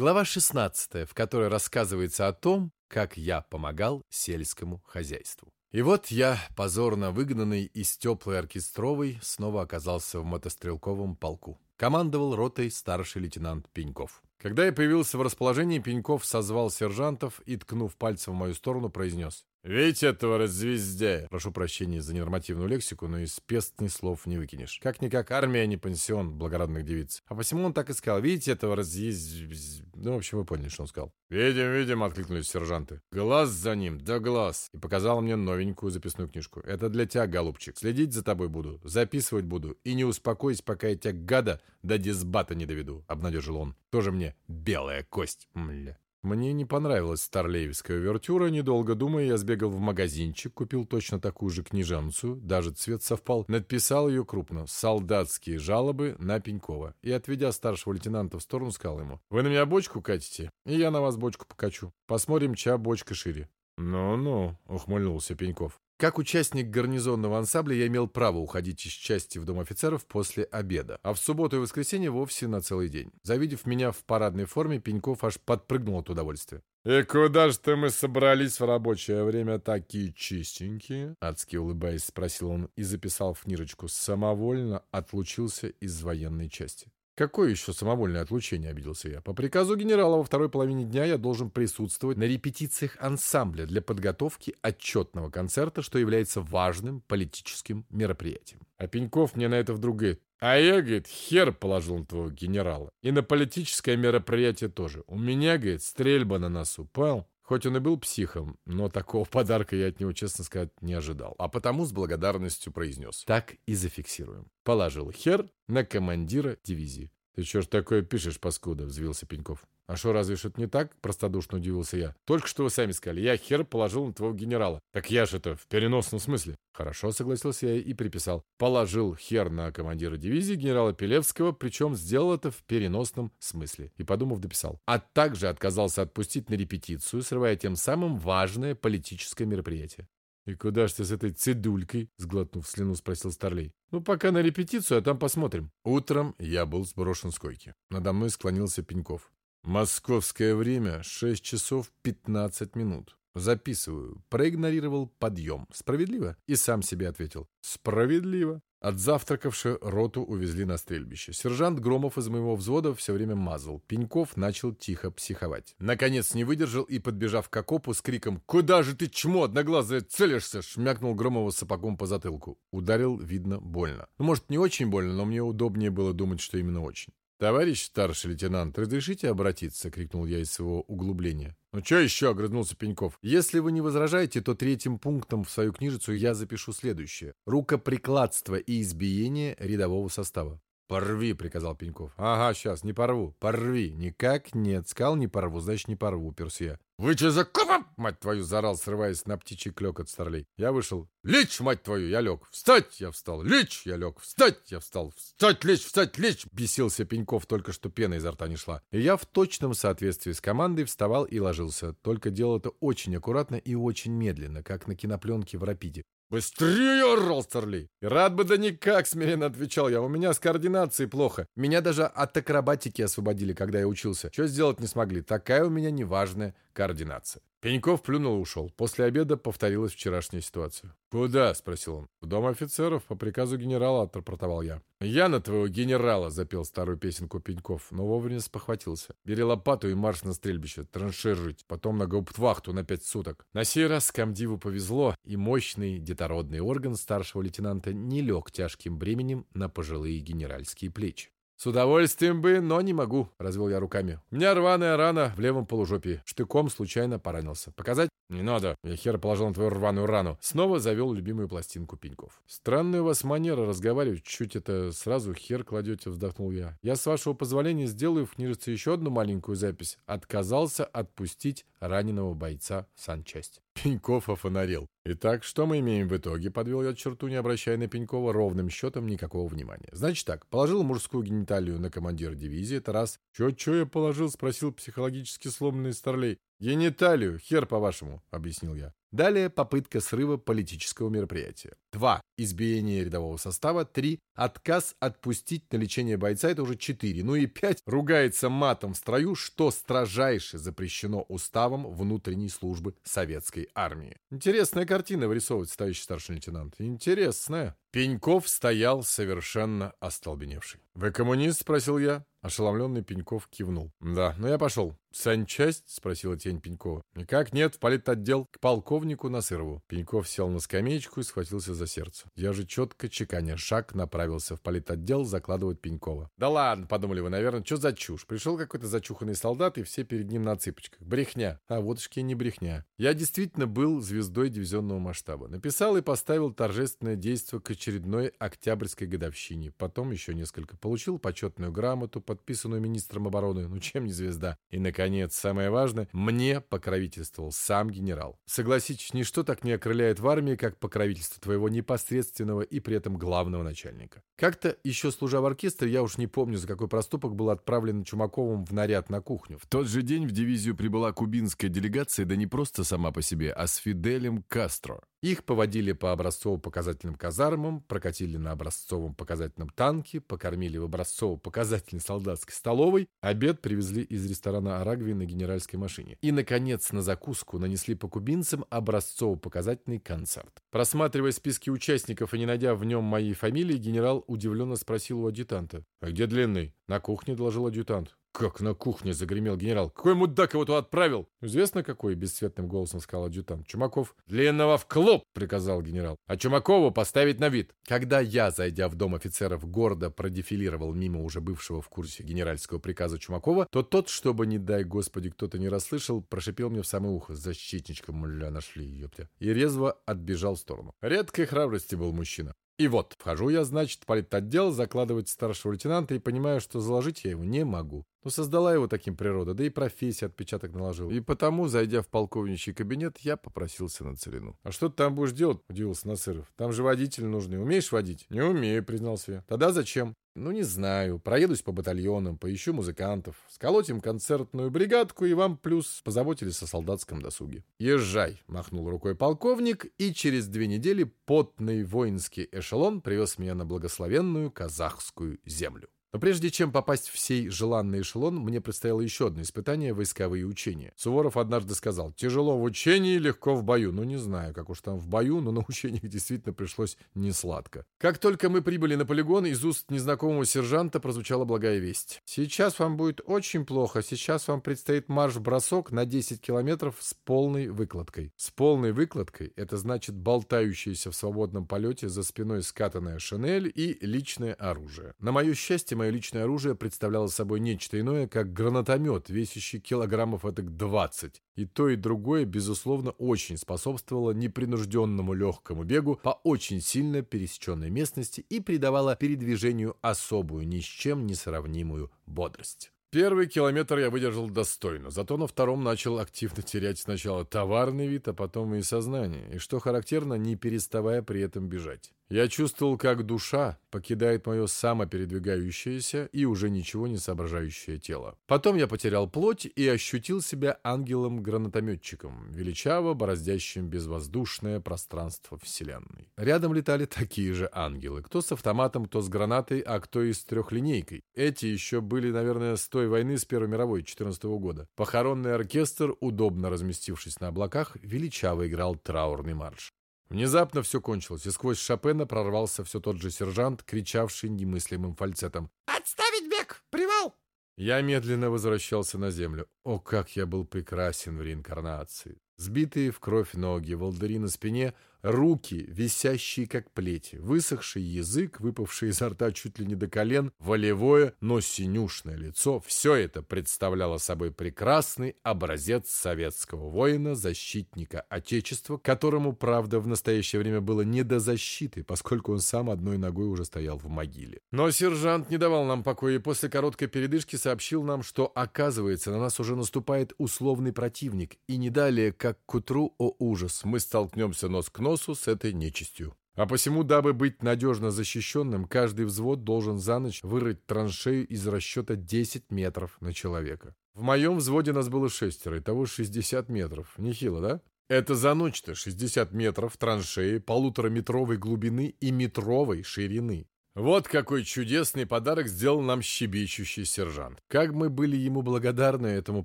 Глава 16, в которой рассказывается о том, как я помогал сельскому хозяйству. И вот я, позорно выгнанный из теплой оркестровой, снова оказался в мотострелковом полку. Командовал ротой старший лейтенант Пеньков. Когда я появился в расположении, Пеньков созвал сержантов и, ткнув пальцем в мою сторону, произнес «Видите этого раззвездяя?» Прошу прощения за ненормативную лексику, но из пестни слов не выкинешь. Как-никак армия, а не пансион благородных девиц. А посему он так и сказал «Видите этого разъезд...» Ну, в общем, вы поняли, что он сказал. «Видим, видим», — откликнулись сержанты. «Глаз за ним, да глаз!» И показал мне новенькую записную книжку. «Это для тебя, голубчик. Следить за тобой буду, записывать буду. И не успокойся, пока я тебя, гада, до дисбата не доведу», — обнадежил он. «Тоже мне белая кость, мля». Мне не понравилась старлеевская увертюра, недолго думая, я сбегал в магазинчик, купил точно такую же книжанцу, даже цвет совпал, надписал ее крупно «Солдатские жалобы на Пенькова» и, отведя старшего лейтенанта в сторону, сказал ему «Вы на меня бочку катите, и я на вас бочку покачу. Посмотрим, чья бочка шире». «Ну-ну», — ухмыльнулся Пеньков. Как участник гарнизонного ансамбля я имел право уходить из части в дом офицеров после обеда, а в субботу и воскресенье вовсе на целый день. Завидев меня в парадной форме, Пеньков аж подпрыгнул от удовольствия. «И куда же ты мы собрались в рабочее время такие чистенькие?» Адски улыбаясь, спросил он и записал в книжечку. Самовольно отлучился из военной части. Какое еще самовольное отлучение, обиделся я. По приказу генерала во второй половине дня я должен присутствовать на репетициях ансамбля для подготовки отчетного концерта, что является важным политическим мероприятием. А Пеньков мне на это вдруг говорит, а я, говорит, хер положил на твоего генерала. И на политическое мероприятие тоже. У меня, говорит, стрельба на носу, понял? Хоть он и был психом, но такого подарка я от него, честно сказать, не ожидал. А потому с благодарностью произнес. Так и зафиксируем. Положил хер на командира дивизии. «Ты что ж такое пишешь, паскуда?» — взвился Пеньков. «А что, разве что-то не так?» — простодушно удивился я. «Только что вы сами сказали, я хер положил на твоего генерала». «Так я же это в переносном смысле». «Хорошо», — согласился я и приписал. «Положил хер на командира дивизии генерала Пелевского, причем сделал это в переносном смысле». И, подумав, дописал. «А также отказался отпустить на репетицию, срывая тем самым важное политическое мероприятие». «И куда ж ты с этой цедулькой?» — сглотнув слюну, спросил Старлей. «Ну, пока на репетицию, а там посмотрим». Утром я был сброшен с койки. Надо мной склонился Пеньков. «Московское время — 6 часов 15 минут. Записываю. Проигнорировал подъем. Справедливо?» И сам себе ответил. «Справедливо». Отзавтракавши, роту увезли на стрельбище. Сержант Громов из моего взвода все время мазал. Пеньков начал тихо психовать. Наконец не выдержал и, подбежав к окопу, с криком «Куда же ты, чмо, одноглазая, целишься?» шмякнул Громова сапогом по затылку. Ударил, видно, больно. Ну, может, не очень больно, но мне удобнее было думать, что именно очень. «Товарищ старший лейтенант, разрешите обратиться?» — крикнул я из своего углубления. «Ну что еще?» — огрызнулся Пеньков. «Если вы не возражаете, то третьим пунктом в свою книжицу я запишу следующее. Рукоприкладство и избиение рядового состава». «Порви», — приказал Пеньков. «Ага, сейчас, не порву. Порви». «Никак нет. Сказал, не порву, значит, не порву», — перс я. «Вы че за копом?» — мать твою, зарал, срываясь на птичий клёк от старлей. Я вышел. «Лечь, мать твою!» Я лег. «Встать!» Я встал. «Лечь!» Я лег. «Встать!» Я встал. «Встать, лечь, встать, лечь!» Бесился Пеньков, только что пена изо рта не шла. И я в точном соответствии с командой вставал и ложился. Только делал это очень аккуратно и очень медленно, как на кинопленке в рапиде. «Быстрее!» — орал Старлей. Рад бы да никак, смиренно отвечал я. У меня с координацией плохо. Меня даже от акробатики освободили, когда я учился. Что сделать не смогли. Такая у меня неважная координация. Пеньков плюнул и ушел. После обеда повторилась вчерашняя ситуация. «Куда?» — спросил он. «В дом офицеров. По приказу генерала», — отрапортовал я. «Я на твоего генерала!» — запел старую песенку Пеньков, но вовремя спохватился. «Бери лопату и марш на стрельбище, траншировать, потом на гауптвахту на пять суток». На сей раз комдиву повезло, и мощный детородный орган старшего лейтенанта не лег тяжким бременем на пожилые генеральские плечи. «С удовольствием бы, но не могу», — развел я руками. «У меня рваная рана в левом полужопии. Штыком случайно поранился. Показать?» «Не надо. Я хер положил на твою рваную рану». Снова завел любимую пластинку Пеньков. «Странная у вас манера разговаривать. Чуть это сразу хер кладете», — вздохнул я. «Я, с вашего позволения, сделаю в книжице еще одну маленькую запись. Отказался отпустить раненого бойца в санчасть». Пеньков офонарел. «Итак, что мы имеем в итоге?» — подвел я черту, не обращая на Пенькова ровным счетом никакого внимания. «Значит так, положил мужскую гениталию на командира дивизии, это раз. Чё-чё я положил?» — спросил психологически сломанный старлей. «Гениталию, хер по-вашему», — объяснил я. Далее попытка срыва политического мероприятия. 2. Избиение рядового состава. 3. Отказ отпустить на лечение бойца. Это уже 4. Ну и 5. Ругается матом в строю, что строжайше запрещено уставом внутренней службы советской армии. Интересная картина вырисовывается, товарищ старший лейтенант. Интересная. Пеньков стоял совершенно остолбеневший. «Вы коммунист?» — спросил я. Ошеломленный Пеньков кивнул. «Да, ну я пошел». «Санчасть?» — спросила тень Пенькова. «Никак нет, в политотдел к полковнику Насырову». Пеньков сел на скамеечку и схватился за сердце. Я же четко, чеканя шаг, направился в политотдел закладывать Пенькова. «Да ладно», — подумали вы, наверное, что за чушь? Пришел какой-то зачуханный солдат, и все перед ним на цыпочках. Брехня. А вот и не брехня. Я действительно был звездой дивизионного масштаба. Написал и поставил торжественное действие к очередной октябрьской годовщине. Потом еще несколько. Получил почетную грамоту, подписанную министром обороны. Ну чем не звезда? И, наконец, самое важное, мне покровительствовал сам генерал. Согласитесь, ничто так не окрыляет в армии, как покровительство твоего непосредственного и при этом главного начальника. Как-то, еще служа в оркестре, я уж не помню, за какой проступок был отправлен Чумаковым в наряд на кухню. В тот же день в дивизию прибыла кубинская делегация, да не просто сама по себе, а с Фиделем Кастро. Их поводили по образцово-показательным казармам, прокатили на образцовом показательном танке, покормили в образцово-показательной солдатской столовой, обед привезли из ресторана «Арагви» на генеральской машине. И, наконец, на закуску нанесли по кубинцам образцово-показательный концерт. Просматривая списки участников и не найдя в нем моей фамилии, генерал удивленно спросил у адъютанта. «А где длинный?» «На кухне», — доложил адъютант. «Как на кухне?» — загремел генерал. «Какой мудак его туда отправил?» «Известно, какой?» — бесцветным голосом сказал адъютант. «Чумаков». «Длинного в клуб!» — приказал генерал. «А Чумакову поставить на вид». Когда я, зайдя в дом офицеров, гордо продефилировал мимо уже бывшего в курсе генеральского приказа Чумакова, то тот, чтобы, не дай господи, кто-то не расслышал, прошипел мне в самое ухо. «Защитничка, муля, нашли, ёптя». И резво отбежал в сторону. Редкой храбрости был мужчина. И вот, вхожу я, значит, в политотдел, закладывать старшего лейтенанта и понимаю, что заложить я его не могу. Ну, создала его таким природа, да и профессия отпечаток наложила. И потому, зайдя в полковничий кабинет, я попросился на целину. «А что ты там будешь делать?» – удивился Насыров. «Там же водитель нужный. Умеешь водить?» «Не умею», – признался я. «Тогда зачем?» Ну, не знаю. Проедусь по батальонам, поищу музыкантов, сколотим концертную бригадку, и вам плюс позаботились о солдатском досуге. Езжай, махнул рукой полковник, и через две недели потный воинский эшелон привез меня на благословенную казахскую землю. Но прежде чем попасть в сей желанный эшелон, мне предстояло еще одно испытание – войсковые учения. Суворов однажды сказал, тяжело в учении, легко в бою. Ну, не знаю, как уж там в бою, но на учениях действительно пришлось не сладко. Как только мы прибыли на полигон, из уст незнакомого сержанта прозвучала благая весть. Сейчас вам будет очень плохо, сейчас вам предстоит марш-бросок на 10 километров с полной выкладкой. С полной выкладкой – это значит болтающаяся в свободном полете за спиной скатанная шинель и личное оружие. На мое счастье, мое личное оружие представляло собой нечто иное, как гранатомет, весящий килограммов этак 20. И то, и другое, безусловно, очень способствовало непринужденному легкому бегу по очень сильно пересеченной местности и придавало передвижению особую, ни с чем не сравнимую бодрость. Первый километр я выдержал достойно, зато на втором начал активно терять сначала товарный вид, а потом и сознание, и, что характерно, не переставая при этом бежать. Я чувствовал, как душа покидает мое самопередвигающееся и уже ничего не соображающее тело. Потом я потерял плоть и ощутил себя ангелом-гранатометчиком, величаво бороздящим безвоздушное пространство Вселенной. Рядом летали такие же ангелы, кто с автоматом, кто с гранатой, а кто и с трехлинейкой. Эти еще были, наверное, с той войны с Первой мировой 14 -го года. Похоронный оркестр, удобно разместившись на облаках, величаво играл траурный марш. Внезапно все кончилось, и сквозь Шопена прорвался все тот же сержант, кричавший немыслимым фальцетом. «Отставить бег! Привал!» Я медленно возвращался на землю. О, как я был прекрасен в реинкарнации! Сбитые в кровь ноги, волдыри на спине — руки, висящие как плети, высохший язык, выпавший изо рта чуть ли не до колен, волевое, но синюшное лицо — все это представляло собой прекрасный образец советского воина, защитника Отечества, которому, правда, в настоящее время было не до защиты, поскольку он сам одной ногой уже стоял в могиле. Но сержант не давал нам покоя и после короткой передышки сообщил нам, что, оказывается, на нас уже наступает условный противник, и не далее, как к утру, о ужас, мы столкнемся нос к носу носу с этой нечистью. А посему, дабы быть надежно защищенным, каждый взвод должен за ночь вырыть траншею из расчета 10 метров на человека. В моем взводе нас было шестеро, итого 60 метров. Нехило, да? Это за ночь-то 60 метров траншеи, полутораметровой глубины и метровой ширины. Вот какой чудесный подарок сделал нам щебечущий сержант. Как мы были ему благодарны этому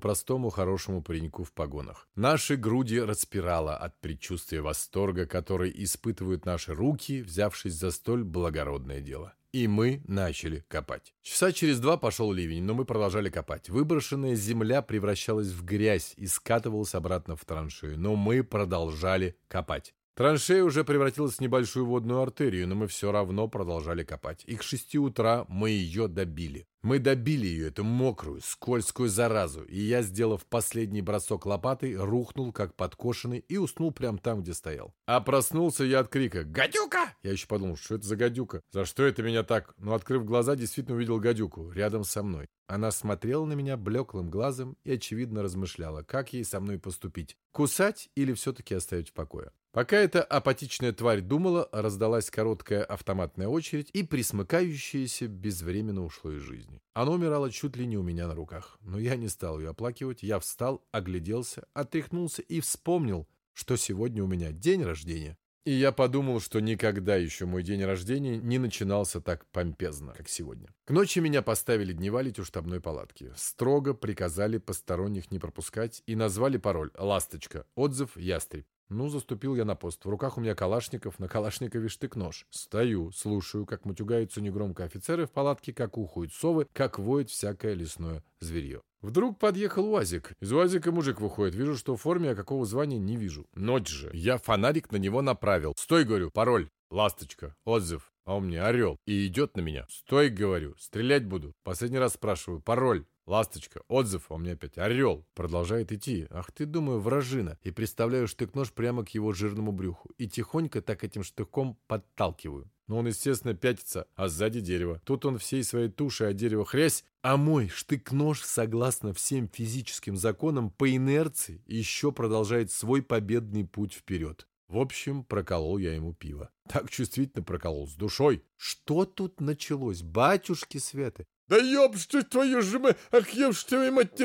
простому хорошему пареньку в погонах. Наши груди распирало от предчувствия восторга, который испытывают наши руки, взявшись за столь благородное дело. И мы начали копать. Часа через два пошел ливень, но мы продолжали копать. Выброшенная земля превращалась в грязь и скатывалась обратно в траншею, но мы продолжали копать. Траншея уже превратилась в небольшую водную артерию, но мы все равно продолжали копать. И к шести утра мы ее добили. Мы добили ее, эту мокрую, скользкую заразу, и я, сделав последний бросок лопатой, рухнул, как подкошенный, и уснул прямо там, где стоял. А проснулся я от крика «Гадюка!» Я еще подумал, что это за гадюка? За что это меня так? Но, открыв глаза, действительно увидел гадюку рядом со мной. Она смотрела на меня блеклым глазом и, очевидно, размышляла, как ей со мной поступить. Кусать или все-таки оставить в покое? Пока эта апатичная тварь думала, раздалась короткая автоматная очередь, и присмыкающаяся безвременно ушло из жизни. Оно умирало чуть ли не у меня на руках. Но я не стал ее оплакивать, я встал, огляделся, отряхнулся и вспомнил, что сегодня у меня день рождения. И я подумал, что никогда еще мой день рождения не начинался так помпезно, как сегодня. К ночи меня поставили дневалить у штабной палатки. Строго приказали посторонних не пропускать и назвали пароль «Ласточка», отзыв «Ястреб». Ну, заступил я на пост. В руках у меня калашников, на калашникове штык-нож. Стою, слушаю, как матюгаются негромко офицеры в палатке, как ухают совы, как воет всякое лесное зверье. Вдруг подъехал УАЗик. Из УАЗика мужик выходит. Вижу, что в форме, а какого звания не вижу. Ночь же. Я фонарик на него направил. Стой, говорю, пароль. Ласточка. Отзыв. А он мне орел. И идет на меня. Стой, говорю, стрелять буду. Последний раз спрашиваю. Пароль. Ласточка, отзыв, у меня опять орел. Продолжает идти. Ах ты, думаю, вражина. И представляю штык-нож прямо к его жирному брюху. И тихонько так этим штыком подталкиваю. Но он, естественно, пятится, а сзади дерево. Тут он всей своей тушей о дерево хрясь, а мой штык-нож, согласно всем физическим законам, по инерции еще продолжает свой победный путь вперед. В общем, проколол я ему пиво. Так чувствительно проколол, с душой. Что тут началось, батюшки Светы? Да ёб твою же мы, ах ёб твою мать,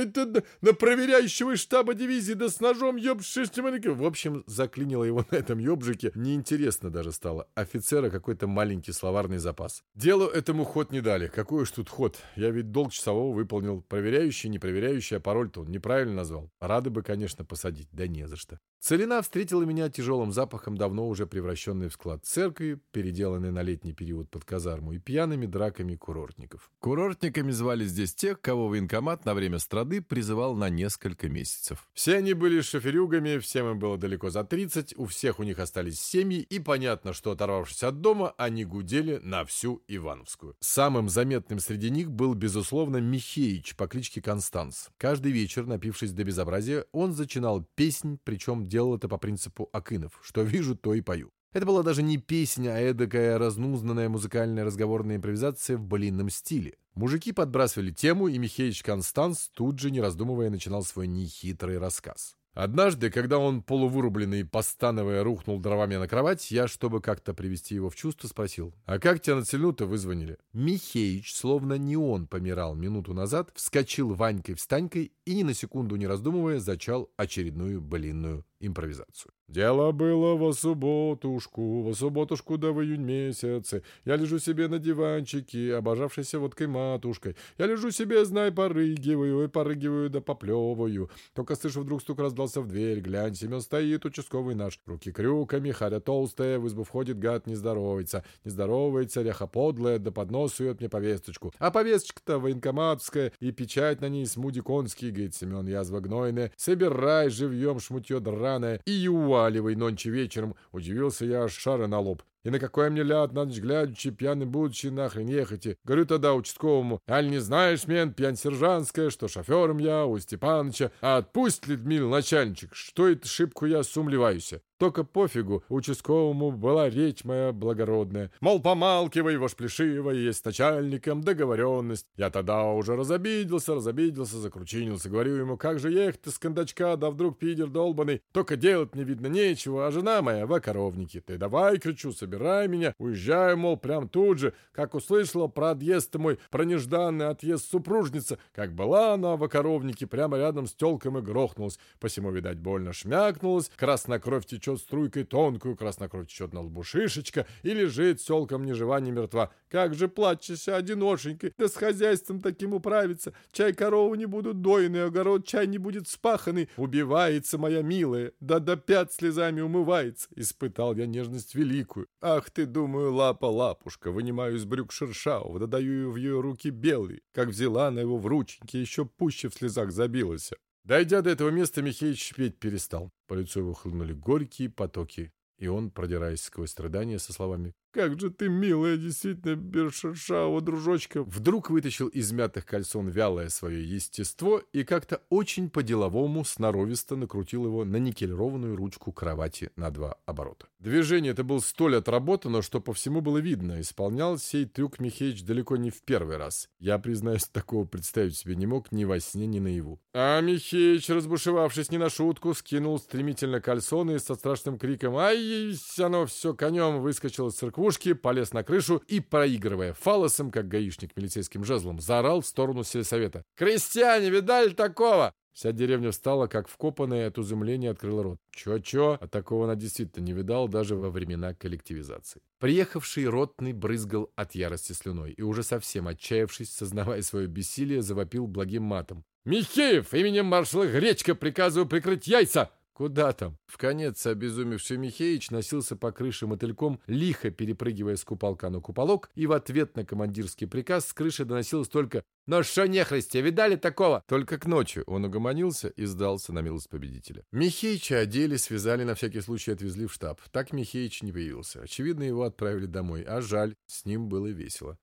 на проверяющего штаба дивизии, да с ножом ёб В общем, заклинило его на этом ёбжике. Неинтересно даже стало. Офицера какой-то маленький словарный запас. Делу этому ход не дали. Какой уж тут ход? Я ведь долг часового выполнил. Проверяющий, не проверяющий, а пароль-то он неправильно назвал. Рады бы, конечно, посадить, да не за что. Целина встретила меня тяжелым запахом, давно уже превращенной в склад церкви, переделанной на летний период под казарму, и пьяными драками курортников. Курортниками звали здесь тех, кого военкомат на время страды призывал на несколько месяцев. Все они были шоферюгами, всем им было далеко за 30, у всех у них остались семьи, и понятно, что, оторвавшись от дома, они гудели на всю Ивановскую. Самым заметным среди них был, безусловно, Михеич по кличке Констанс. Каждый вечер, напившись до безобразия, он зачинал песнь, причем делал это по принципу Акынов. Что вижу, то и пою. Это была даже не песня, а эдакая разнузнанная музыкальная разговорная импровизация в блинном стиле. Мужики подбрасывали тему, и Михеич Констанс, тут же, не раздумывая, начинал свой нехитрый рассказ. Однажды, когда он полувырубленный, постановая, рухнул дровами на кровать, я, чтобы как-то привести его в чувство, спросил, «А как тебя на цельну-то вызвонили?» Михеич, словно не он помирал минуту назад, вскочил Ванькой-встанькой и, ни на секунду не раздумывая, зачал очередную блинную импровизацию. Дело было во субботушку, во субботушку да в июнь месяце. Я лежу себе на диванчике, обожавшейся водкой матушкой. Я лежу себе, знай, порыгиваю, и порыгиваю да поплевываю. Только слышу, вдруг стук раздался в дверь. Глянь, Семен стоит, участковый наш. Руки крюками, харя толстая, в избу входит гад, не здоровается. Не здоровается, ряха подлая, да под нос сует мне повесточку. А повесточка-то военкоматская, и печать на ней смуди конский, говорит Семен, язва гнойная. Собирай живьем шмутье драное и уа проваливай нонче вечером, удивился я аж шара на лоб. И на какой мне ляд, на ночь глядячи, пьяный будучи, нахрен ехайте. Говорю тогда участковому, аль не знаешь, мен, пьян сержантская, что шофером я, у Степаныча, а отпусть, Людмил, начальничек, что это шибку я сумлеваюсь. Только пофигу, участковому была речь моя благородная. Мол, помалкивай, ваш плешивый, есть с начальником договоренность. Я тогда уже разобиделся, разобиделся, закручинился. Говорю ему, как же ехать с кондачка, да вдруг пидер долбанный. Только делать мне видно нечего, а жена моя в коровнике. Ты давай, кричу, собирай меня. Уезжаю, мол, прям тут же. Как услышала про отъезд мой, про нежданный отъезд супружница. Как была она в коровнике, прямо рядом с телком и грохнулась. Посему, видать, больно шмякнулась. Красная кровь течет струйкой тонкую, красная кровь течет на лбу шишечка и лежит с телком ни жива, ни мертва. Как же плачешься одиношенькой, да с хозяйством таким управиться. Чай корову не будут дойный, огород чай не будет спаханный. Убивается моя милая, да до пят слезами умывается. Испытал я нежность великую. Ах ты, думаю, лапа-лапушка, вынимаю из брюк шершаву, да даю в ее руки белый. Как взяла на его в рученьки, еще пуще в слезах забилась. Дойдя до этого места, Михеич петь перестал. По лицу его хлынули горькие потоки, и он, продираясь сквозь страдания, со словами как же ты, милая, действительно, Бершершава, дружочка!» Вдруг вытащил из мятых кольцон вялое свое естество и как-то очень по-деловому сноровисто накрутил его на никелированную ручку кровати на два оборота. Движение это было столь отработано, что по всему было видно. Исполнял сей трюк Михеич далеко не в первый раз. Я, признаюсь, такого представить себе не мог ни во сне, ни наяву. А Михеич, разбушевавшись не на шутку, скинул стремительно кальсоны и со страшным криком «Ай, оно все конем!» выскочил из церкви церквушки, полез на крышу и, проигрывая фалосом, как гаишник милицейским жезлом, заорал в сторону сельсовета. «Крестьяне, видали такого?» Вся деревня встала, как вкопанная от изумления открыла рот. Чё-чё, а такого она действительно не видал даже во времена коллективизации. Приехавший ротный брызгал от ярости слюной и уже совсем отчаявшись, сознавая свое бессилие, завопил благим матом. «Михеев, именем маршала Гречка приказываю прикрыть яйца!» Куда там? В конец обезумевший Михеич носился по крыше мотыльком, лихо перепрыгивая с куполка на куполок, и в ответ на командирский приказ с крыши доносилось только «Но что нехристи, видали такого?» Только к ночи он угомонился и сдался на милость победителя. Михеича одели, связали, на всякий случай отвезли в штаб. Так Михеич не появился. Очевидно, его отправили домой, а жаль, с ним было весело.